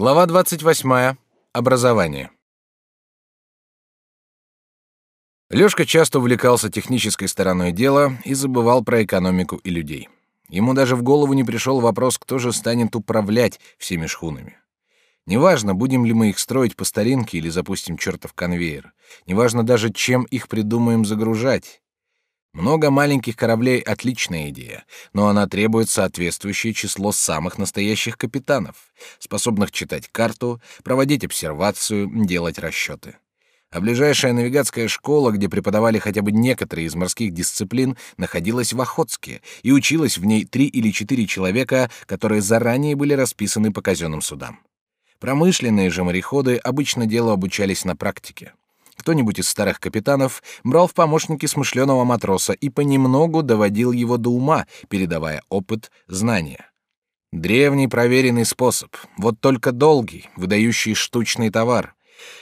Глава 28. Образование. Лёшка часто увлекался технической стороной дела и забывал про экономику и людей. Ему даже в голову не пришел вопрос, кто же станет управлять всеми шхунами. Неважно, будем ли мы их строить по старинке или запустим чертов конвейер. Неважно даже, чем их придумаем загружать. Много маленьких кораблей — отличная идея, но она требует соответствующее число самых настоящих капитанов, способных читать карту, проводить обсервацию, делать расчеты. А ближайшая навигатская школа, где преподавали хотя бы некоторые из морских дисциплин, находилась в Охотске, и училось в ней три или четыре человека, которые заранее были расписаны по казенным судам. Промышленные же мореходы обычно делу обучались на практике. Кто-нибудь из старых капитанов брал в помощники смышленого матроса и понемногу доводил его до ума, передавая опыт, знания. Древний проверенный способ, вот только долгий, выдающий штучный товар.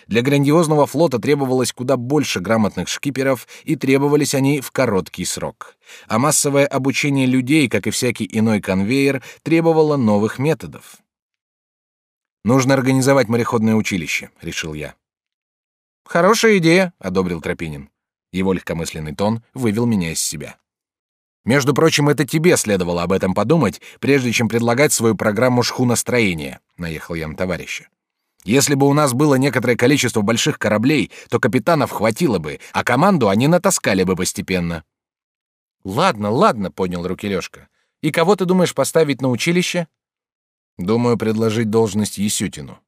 Для грандиозного флота требовалось куда больше грамотных шкиперов, и требовались они в короткий срок. А массовое обучение людей, как и всякий иной конвейер, требовало новых методов. «Нужно организовать мореходное училище», — решил я. Хорошая идея, одобрил Тропинин. Его легкомысленный тон вывел меня из себя. Между прочим, это тебе следовало об этом подумать, прежде чем предлагать свою программу шхуностроения, наехал я на товарища. Если бы у нас было некоторое количество больших кораблей, то капитанов хватило бы, а команду они натаскали бы постепенно. Ладно, ладно, поднял руки Лёшка. И кого ты думаешь поставить на училище? Думаю, предложить должность Есютину.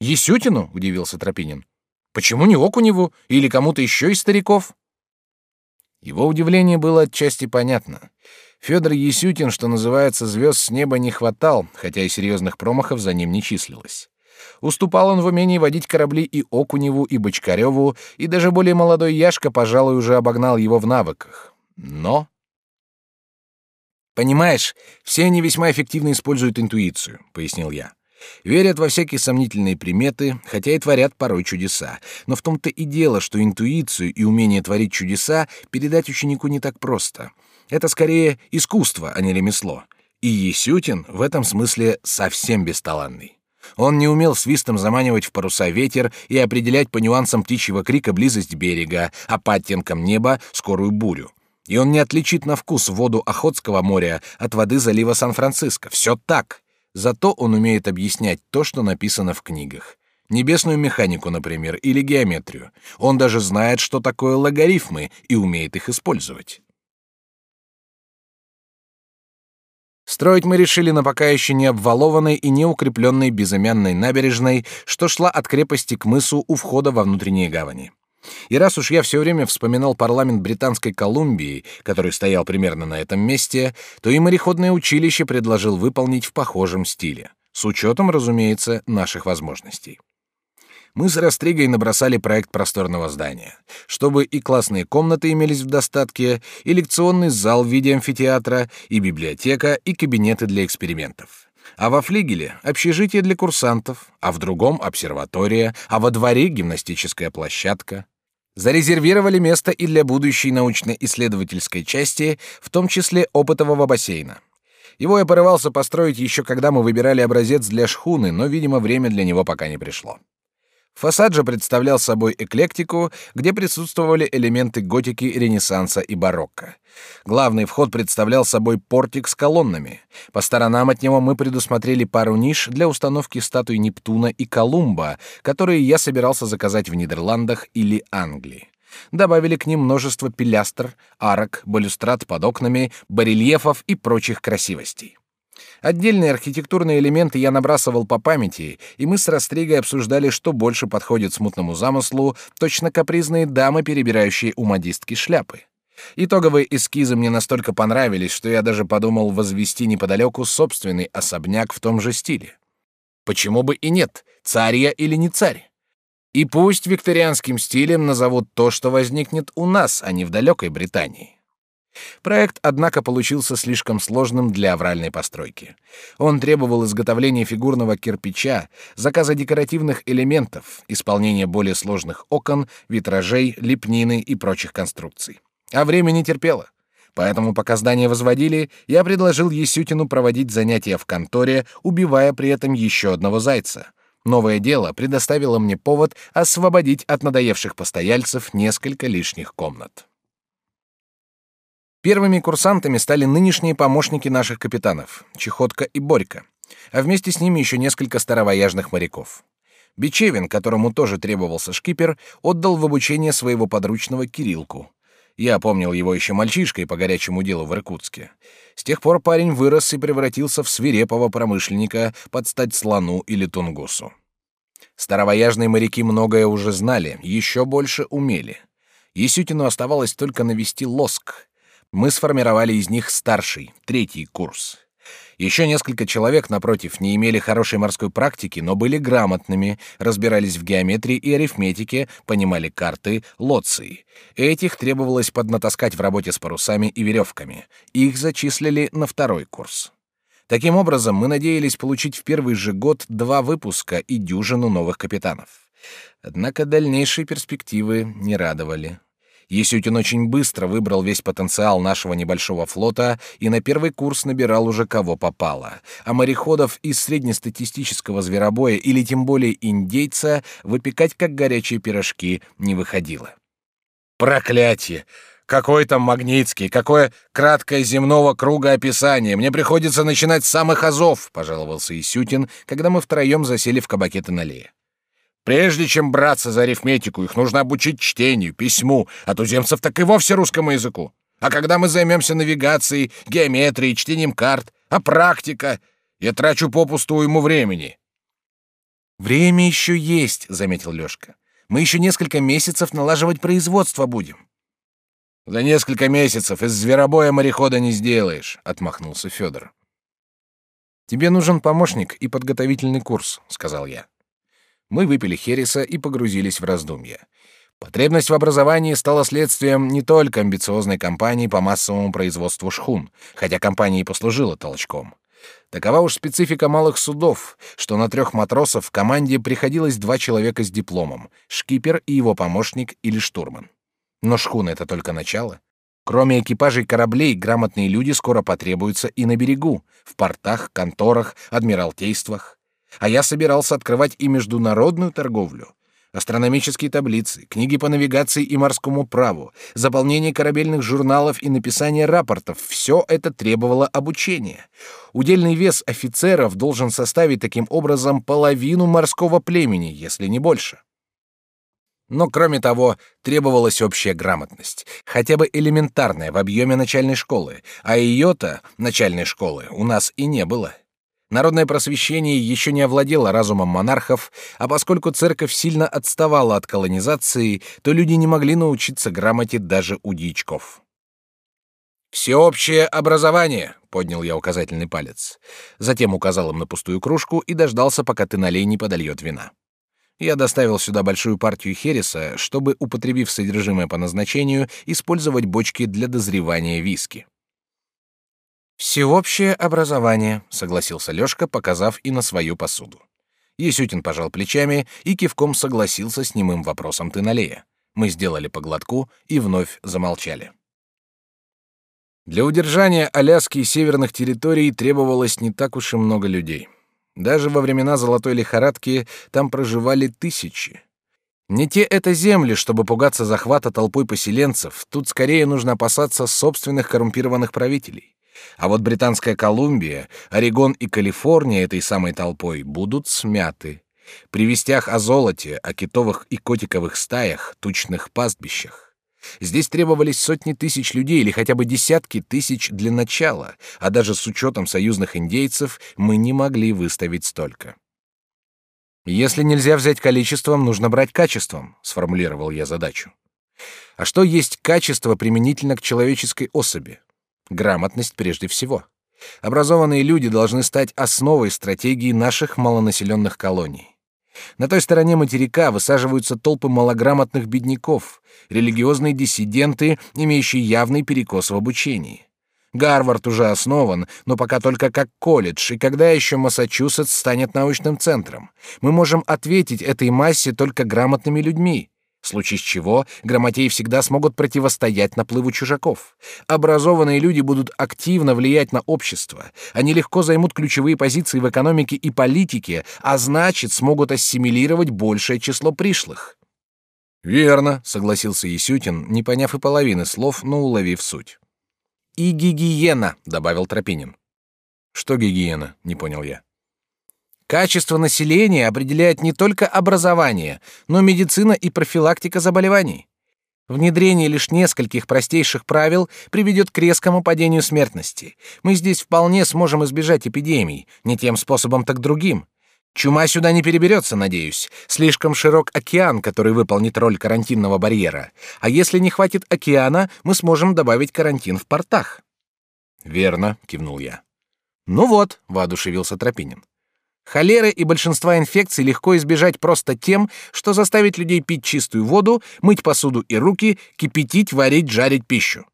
Есютину? удивился Тропинин. Почему не Окуневу или кому-то еще из стариков? Его удивление было отчасти понятно. Федор Есютин, что называется, звезд с неба не хватал, хотя и серьезных промахов за ним не числилось. Уступал он в умении водить корабли и Окуневу, и Бочкареву, и даже более молодой Яшка, пожалуй, уже обогнал его в навыках. Но... «Понимаешь, все они весьма эффективно используют интуицию», — пояснил я. Верят во всякие сомнительные приметы, хотя и творят порой чудеса. Но в том-то и дело, что интуицию и умение творить чудеса передать ученику не так просто. Это скорее искусство, а не ремесло. И Есютин в этом смысле совсем бесталанный. Он не умел свистом заманивать в паруса ветер и определять по нюансам птичьего крика близость берега, а по оттенкам неба — скорую бурю. И он не отличит на вкус воду Охотского моря от воды залива Сан-Франциско. Все так. Зато он умеет объяснять то, что написано в книгах. Небесную механику, например, или геометрию. Он даже знает, что такое логарифмы, и умеет их использовать. Строить мы решили на пока еще не обвалованной и не укрепленной безымянной набережной, что шла от крепости к мысу у входа во внутренние гавани. И раз уж я все время вспоминал парламент Британской Колумбии, который стоял примерно на этом месте, то и мореходное училище предложил выполнить в похожем стиле, с учетом, разумеется, наших возможностей. Мы с Растригой набросали проект просторного здания, чтобы и классные комнаты имелись в достатке, и лекционный зал в виде амфитеатра, и библиотека, и кабинеты для экспериментов. А во флигеле — общежитие для курсантов, а в другом — обсерватория, а во дворе — гимнастическая площадка. Зарезервировали место и для будущей научно-исследовательской части, в том числе опытового бассейна. Его я порывался построить еще когда мы выбирали образец для шхуны, но, видимо, время для него пока не пришло. Фасад же представлял собой эклектику, где присутствовали элементы готики, ренессанса и барокко. Главный вход представлял собой портик с колоннами. По сторонам от него мы предусмотрели пару ниш для установки статуй Нептуна и Колумба, которые я собирался заказать в Нидерландах или Англии. Добавили к ним множество пилястр, арок, балюстрад под окнами, барельефов и прочих красивостей. Отдельные архитектурные элементы я набрасывал по памяти, и мы с Растригой обсуждали, что больше подходит смутному замыслу, точно капризные дамы, перебирающие у модистки шляпы. Итоговые эскизы мне настолько понравились, что я даже подумал возвести неподалеку собственный особняк в том же стиле. Почему бы и нет, царь я или не царь? И пусть викторианским стилем назовут то, что возникнет у нас, а не в далекой Британии. Проект, однако, получился слишком сложным для авральной постройки. Он требовал изготовления фигурного кирпича, заказа декоративных элементов, исполнения более сложных окон, витражей, лепнины и прочих конструкций. А время не терпело. Поэтому, пока здание возводили, я предложил Есютину проводить занятия в конторе, убивая при этом еще одного зайца. Новое дело предоставило мне повод освободить от надоевших постояльцев несколько лишних комнат. Первыми курсантами стали нынешние помощники наших капитанов — Чехотка и Борька, а вместе с ними еще несколько старовояжных моряков. Бичевин, которому тоже требовался шкипер, отдал в обучение своего подручного Кирилку. Я помнил его еще мальчишкой по горячему делу в Иркутске. С тех пор парень вырос и превратился в свирепого промышленника под стать слону или тунгусу. Старовояжные моряки многое уже знали, еще больше умели. Есютину оставалось только навести лоск. Мы сформировали из них старший, третий курс. Еще несколько человек, напротив, не имели хорошей морской практики, но были грамотными, разбирались в геометрии и арифметике, понимали карты, лоции. Этих требовалось поднатаскать в работе с парусами и веревками. Их зачислили на второй курс. Таким образом, мы надеялись получить в первый же год два выпуска и дюжину новых капитанов. Однако дальнейшие перспективы не радовали. Есютин очень быстро выбрал весь потенциал нашего небольшого флота и на первый курс набирал уже кого попало, а мореходов из среднестатистического зверобоя или тем более индейца выпекать как горячие пирожки не выходило. Проклятие! Какой там Магнитский, какое краткое земного круга описание. Мне приходится начинать с самых азов, пожаловался Исютин, когда мы втроем засели в кабаке Тоналея. Прежде чем браться за арифметику, их нужно обучить чтению, письму, а туземцев так и вовсе русскому языку. А когда мы займемся навигацией, геометрией, чтением карт, а практика? Я трачу попусту ему времени. Время еще есть, заметил Лёшка. Мы еще несколько месяцев налаживать производство будем. За несколько месяцев из зверобоя морехода не сделаешь, отмахнулся Федор. Тебе нужен помощник и подготовительный курс, сказал я. Мы выпили хереса и погрузились в раздумья. Потребность в образовании стала следствием не только амбициозной кампании по массовому производству шхун, хотя компания и послужила толчком. Такова уж специфика малых судов, что на трех матросов в команде приходилось два человека с дипломом — шкипер и его помощник или штурман. Но шхуна — это только начало. Кроме экипажей кораблей, грамотные люди скоро потребуются и на берегу, в портах, конторах, адмиралтействах. А я собирался открывать и международную торговлю. Астрономические таблицы, книги по навигации и морскому праву, заполнение корабельных журналов и написание рапортов — все это требовало обучения. Удельный вес офицеров должен составить таким образом половину морского племени, если не больше. Но, кроме того, требовалась общая грамотность, хотя бы элементарная в объеме начальной школы, а ее-то, начальной школы, у нас и не было. Народное просвещение еще не овладело разумом монархов, а поскольку церковь сильно отставала от колонизации, то люди не могли научиться грамоте даже у дичков. «Всеобщее образование!» — поднял я указательный палец. Затем указал им на пустую кружку и дождался, пока ты не подольет вина. Я доставил сюда большую партию хереса, чтобы, употребив содержимое по назначению, использовать бочки для дозревания виски. Всеобщее образование, согласился Лёшка, показав и на свою посуду. Есютин пожал плечами и кивком согласился с немым вопросом Тыналея. Мы сделали по глотку и вновь замолчали. Для удержания Аляски и северных территорий требовалось не так уж и много людей. Даже во времена золотой лихорадки там проживали тысячи. Не те это земли, чтобы пугаться захвата толпой поселенцев, тут скорее нужно опасаться собственных коррумпированных правителей. А вот Британская Колумбия, Орегон и Калифорния этой самой толпой будут смяты. При вестях о золоте, о китовых и котиковых стаях, тучных пастбищах. Здесь требовались сотни тысяч людей или хотя бы десятки тысяч для начала, а даже с учетом союзных индейцев мы не могли выставить столько. «Если нельзя взять количеством, нужно брать качеством», — сформулировал я задачу. А что есть качество применительно к человеческой особи? Грамотность прежде всего. Образованные люди должны стать основой стратегии наших малонаселенных колоний. На той стороне материка высаживаются толпы малограмотных бедняков, религиозные диссиденты, имеющие явный перекос в обучении. Гарвард уже основан, но пока только как колледж, и когда еще Массачусетс станет научным центром? Мы можем ответить этой массе только грамотными людьми. В случае чего грамотеи всегда смогут противостоять наплыву чужаков. Образованные люди будут активно влиять на общество. Они легко займут ключевые позиции в экономике и политике, а значит, смогут ассимилировать большее число пришлых. Верно, согласился Есютин, не поняв и половины слов, но уловив суть. И гигиена, добавил Тропинин. Что гигиена? Не понял я. Качество населения определяет не только образование, но медицина и профилактика заболеваний. Внедрение лишь нескольких простейших правил приведет к резкому падению смертности. Мы здесь вполне сможем избежать эпидемий, не тем способом, так другим. Чума сюда не переберется, надеюсь. Слишком широк океан, который выполнит роль карантинного барьера. А если не хватит океана, мы сможем добавить карантин в портах. Верно, кивнул я. Ну вот, воодушевился Тропинин. Холеры и большинства инфекций легко избежать просто тем, что заставить людей пить чистую воду, мыть посуду и руки, кипятить, варить, жарить пищу.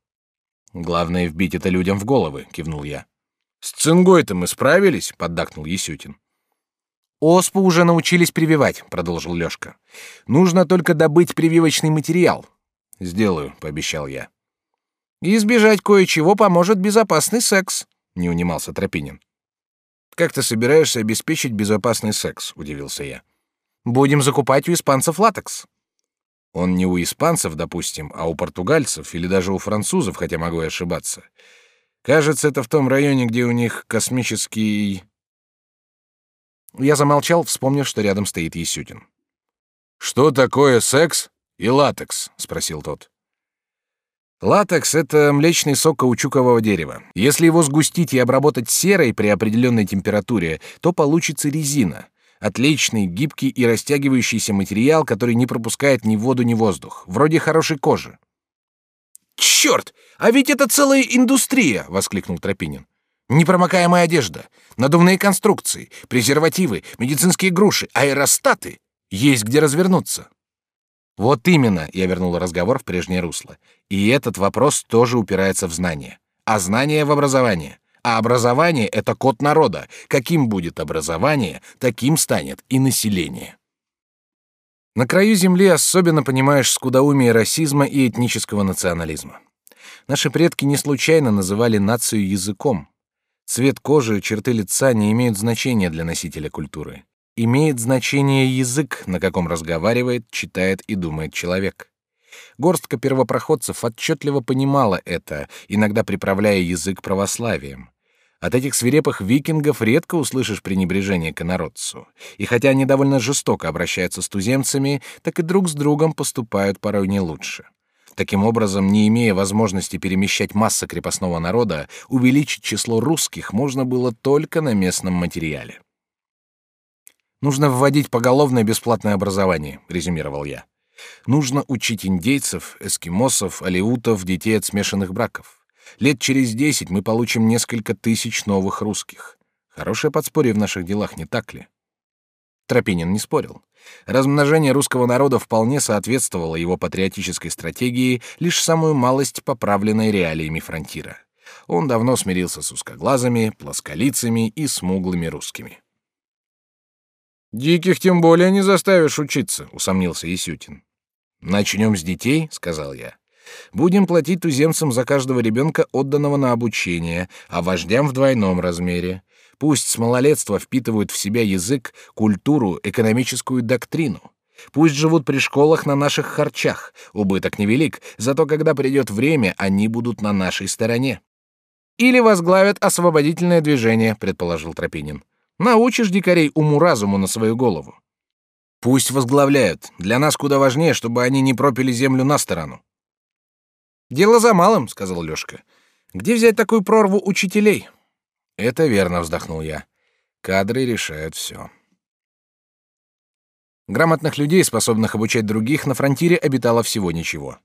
Главное вбить это людям в головы, кивнул я. С цингой-то мы справились, поддакнул Есютин. Оспу уже научились прививать, продолжил Лёшка. Нужно только добыть прививочный материал. Сделаю, пообещал я. И избежать кое-чего поможет безопасный секс, не унимался Тропинин. Как ты собираешься обеспечить безопасный секс? удивился я. Будем закупать у испанцев латекс. Он не у испанцев, допустим, а у португальцев или даже у французов, хотя могу и ошибаться. Кажется, это в том районе, где у них космический. Я замолчал, вспомнив, что рядом стоит Есютин. Что такое секс и латекс? спросил тот. Латекс — это млечный сок каучукового дерева. Если его сгустить и обработать серой при определенной температуре, то получится резина. Отличный, гибкий и растягивающийся материал, который не пропускает ни воду, ни воздух. Вроде хорошей кожи. «Черт! А ведь это целая индустрия!» — воскликнул Тропинин. «Непромокаемая одежда, надувные конструкции, презервативы, медицинские груши, аэростаты. Есть где развернуться». Вот именно, я вернул разговор в прежнее русло. И этот вопрос тоже упирается в знание. А знание в образование. А образование — это код народа. Каким будет образование, таким станет и население. На краю земли особенно понимаешь скудоумие расизма и этнического национализма. Наши предки не случайно называли нацию языком. Цвет кожи, черты лица не имеют значения для носителя культуры имеет значение язык, на каком разговаривает, читает и думает человек. Горстка первопроходцев отчетливо понимала это, иногда приправляя язык православием. От этих свирепых викингов редко услышишь пренебрежение к инородцу. И хотя они довольно жестоко обращаются с туземцами, так и друг с другом поступают порой не лучше. Таким образом, не имея возможности перемещать массы крепостного народа, увеличить число русских можно было только на местном материале. Нужно вводить поголовное бесплатное образование, резюмировал я. Нужно учить индейцев, эскимосов, алеутов, детей от смешанных браков. Лет через десять мы получим несколько тысяч новых русских. Хорошее подспорье в наших делах, не так ли? Тропинин не спорил. Размножение русского народа вполне соответствовало его патриотической стратегии, лишь самую малость поправленной реалиями фронтира. Он давно смирился с узкоглазыми, плосколицами и смуглыми русскими. Диких тем более не заставишь учиться, усомнился Есютин. Начнем с детей, сказал я. Будем платить туземцам за каждого ребенка, отданного на обучение, а вождям в двойном размере. Пусть с малолетства впитывают в себя язык, культуру, экономическую доктрину. Пусть живут при школах на наших харчах. Убыток невелик, зато когда придет время, они будут на нашей стороне. Или возглавят освободительное движение, предположил Тропинин. Научишь дикарей уму-разуму на свою голову. Пусть возглавляют. Для нас куда важнее, чтобы они не пропили землю на сторону. Дело за малым, сказал Лёшка. Где взять такую прорву учителей? Это верно, вздохнул я. Кадры решают все. Грамотных людей, способных обучать других, на фронтире обитало всего ничего.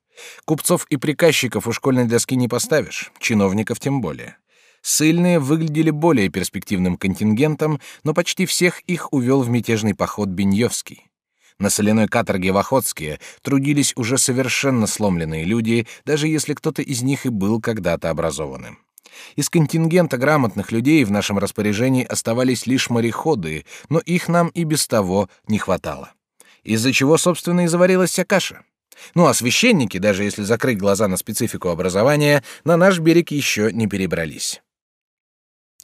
Купцов и приказчиков у школьной доски не поставишь, чиновников тем более. Сыльные выглядели более перспективным контингентом, но почти всех их увел в мятежный поход Беньевский. На соляной каторге в Охотске трудились уже совершенно сломленные люди, даже если кто-то из них и был когда-то образованным. Из контингента грамотных людей в нашем распоряжении оставались лишь мореходы, но их нам и без того не хватало. Из-за чего, собственно, и заварилась вся каша. Ну а священники, даже если закрыть глаза на специфику образования, на наш берег еще не перебрались.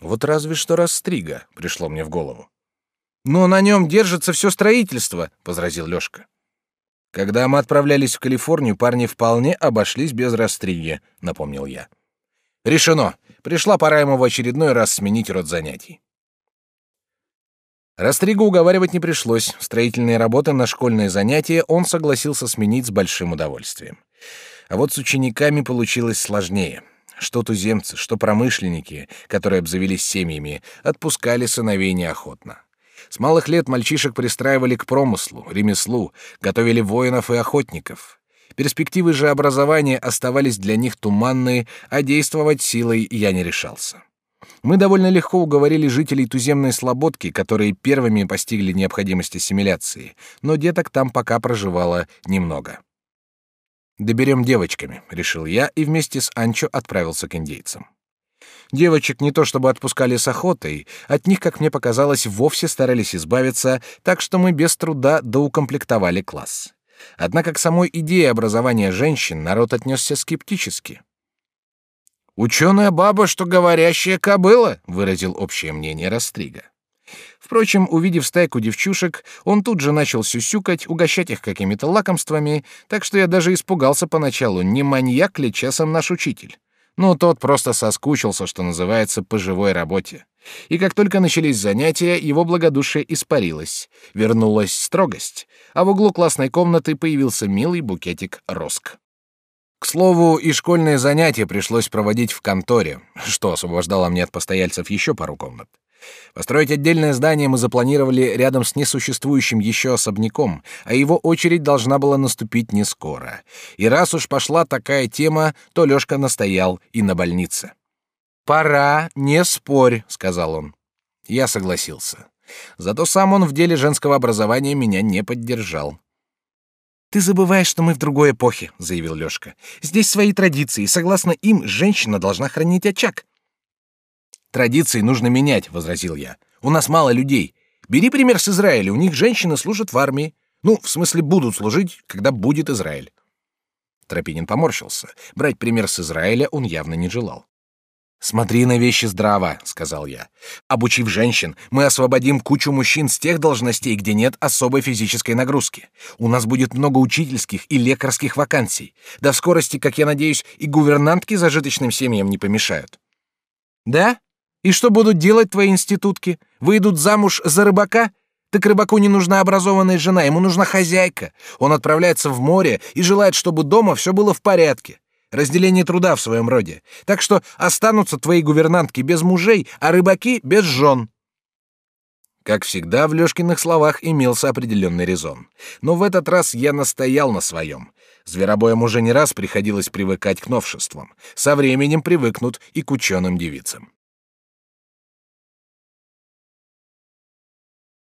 Вот разве что Растрига пришло мне в голову. Но на нем держится все строительство, возразил Лёшка. Когда мы отправлялись в Калифорнию, парни вполне обошлись без Растриги, напомнил я. Решено. Пришла пора ему в очередной раз сменить род занятий. Растригу уговаривать не пришлось. Строительные работы на школьные занятия он согласился сменить с большим удовольствием. А вот с учениками получилось сложнее. Что туземцы, что промышленники, которые обзавелись семьями, отпускали сыновей неохотно. С малых лет мальчишек пристраивали к промыслу, ремеслу, готовили воинов и охотников. Перспективы же образования оставались для них туманные, а действовать силой я не решался. Мы довольно легко уговорили жителей туземной слободки, которые первыми постигли необходимость ассимиляции, но деток там пока проживало немного. «Доберем девочками», — решил я и вместе с Анчо отправился к индейцам. Девочек не то чтобы отпускали с охотой, от них, как мне показалось, вовсе старались избавиться, так что мы без труда доукомплектовали класс. Однако к самой идее образования женщин народ отнесся скептически. Ученая баба, что говорящая кобыла, выразил общее мнение Растрига. Впрочем, увидев стайку девчушек, он тут же начал сюсюкать, угощать их какими-то лакомствами, так что я даже испугался поначалу, не маньяк ли часом наш учитель. Но тот просто соскучился, что называется, по живой работе. И как только начались занятия, его благодушие испарилось, вернулась строгость, а в углу классной комнаты появился милый букетик роск. К слову, и школьные занятия пришлось проводить в конторе, что освобождало мне от постояльцев еще пару комнат. Построить отдельное здание мы запланировали рядом с несуществующим еще особняком, а его очередь должна была наступить не скоро. И раз уж пошла такая тема, то Лёшка настоял и на больнице. «Пора, не спорь», — сказал он. Я согласился. Зато сам он в деле женского образования меня не поддержал. Ты забываешь, что мы в другой эпохе, заявил Лёшка. Здесь свои традиции, и согласно им женщина должна хранить очаг. Традиции нужно менять, возразил я. У нас мало людей. Бери пример с Израиля, у них женщины служат в армии. Ну, в смысле, будут служить, когда будет Израиль. Тропинин поморщился. Брать пример с Израиля он явно не желал. Смотри на вещи здраво, сказал я. Обучив женщин, мы освободим кучу мужчин с тех должностей, где нет особой физической нагрузки. У нас будет много учительских и лекарских вакансий. В скорости, как я надеюсь, и гувернантки зажиточным семьям не помешают. Да? И что будут делать твои институтки? Выйдут замуж за рыбака? Так рыбаку не нужна образованная жена, ему нужна хозяйка. Он отправляется в море и желает, чтобы дома все было в порядке разделение труда в своем роде. Так что останутся твои гувернантки без мужей, а рыбаки без жен. Как всегда, в Лёшкиных словах имелся определенный резон. Но в этот раз я настоял на своем. Зверобоям уже не раз приходилось привыкать к новшествам. Со временем привыкнут и к ученым девицам.